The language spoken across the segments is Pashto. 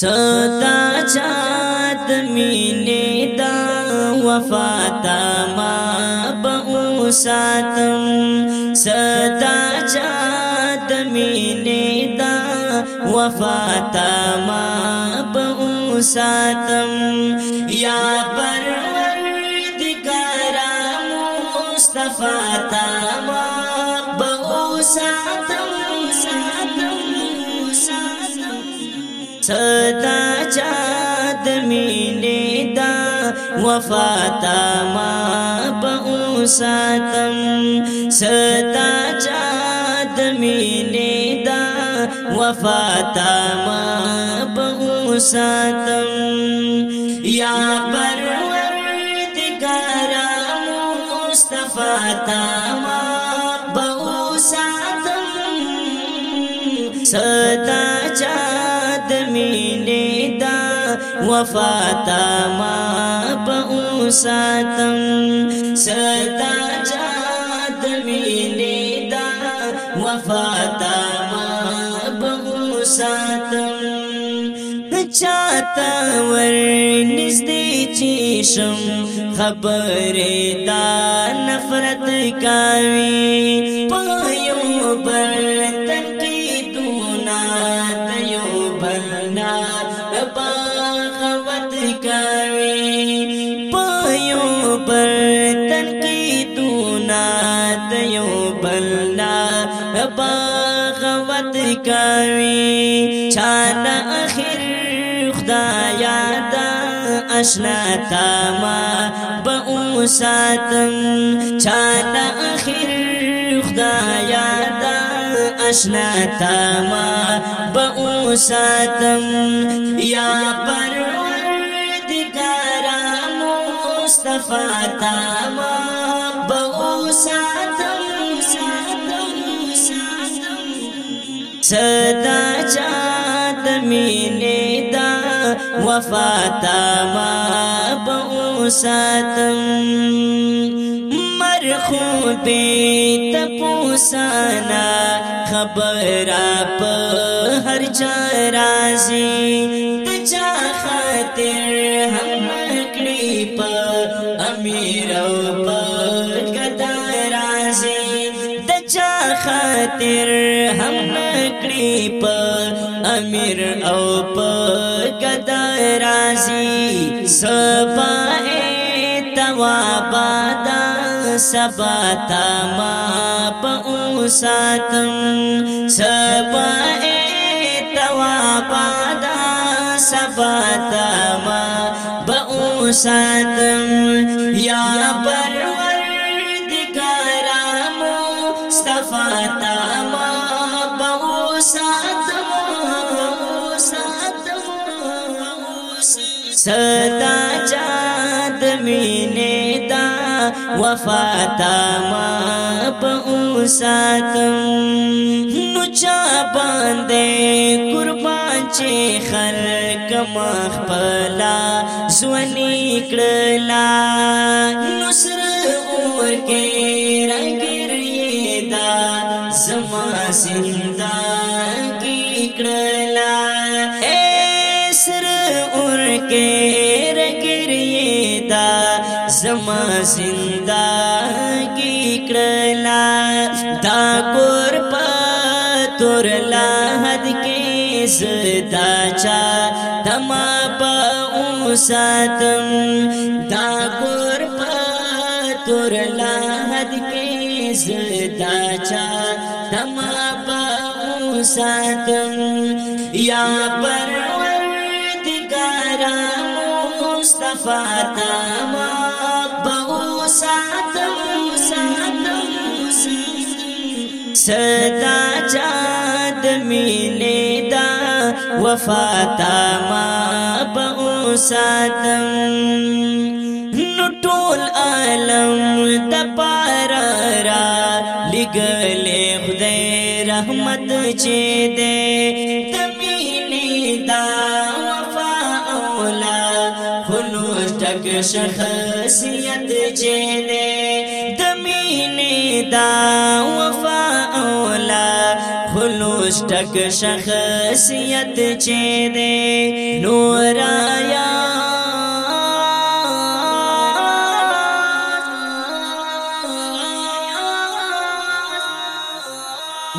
صدا چاد مینه دا وفاتا ما بو ساتم صدا چاد مینه دا وفاتا ما بو ساتم یا پروردگار مصطفی تا ما بو ساتم sada chad mine da wafata ma ba usatam sada chad mine da wafata ma ba usatam ya parwardigara mustafa ta مینې دا وفا ما په ستا چات مینې دا وفا ما په ساتم چاته ور نږدې چی دا نفرت کاوی پایو یو بل تنقیدونا دیو بلنا باغوت کوي چان اخر خدایا دا اشنا تاما با اوساتم چان اخر خدایا دا اشنا تاما با اوساتم یا پرو مصطفی تاما بغو ساتم صدا چات مینه دا وفا تاما بغو ساتم مرخوبی تپوسانا خبر آپ ہر جا رازی تیرو پټ کتا رازي د چا خاطر هم نکړي په امیر او په کتا رازي سپاه توابادا سبا تما پو ساتم سبا توابادا سبا تما ساتم یا پرور دګرام صفاتا ما په ساتم ساتم صدا چاند مینه دا وفاتا ما په وساتم نو چا باندې قربان چې خلک مخ پلا زونی کړلا نو سر اور کې رنگیر دا زما زنده کی کړلا اے سر اور کې رنگیر دا زما زنده کی کړلا کور پاتور لاحد کې زدا چا دما په ساتم دا کور پاتور لاحد کې زدا چا دما په ساتم یا پروردگار مصطفی تمام سدا چاند ملي دا وفاتا ما بو ساتم نو ټول عالم د پارا را لګلې خدای رحمت چې دې شخصیت چې دمینی دا وفا مشتک شخصیت چې دې نور آیا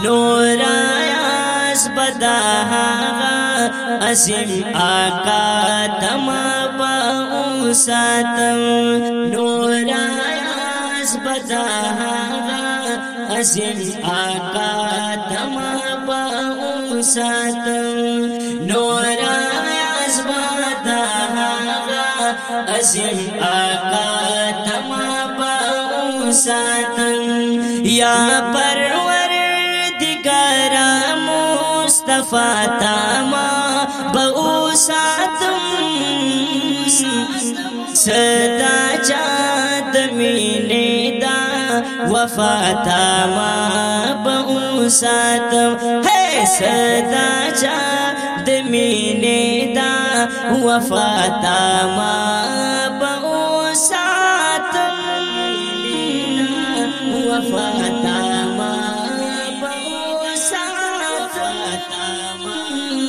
نور آیا سپدا هغه اسیم آقا تما با اوساتم نور آیا سپدا هغه حسین آقا تما با ام ساتل نورا عزبادا آقا حسین آقا تما با ام ساتل یا پرور دگارا مصطفی تما با او ساتم صدا وفاتا ما بو ساتم ہے صدا چا دمینے دا وفاتا ما بو ساتم وفاتا ما بو ساتم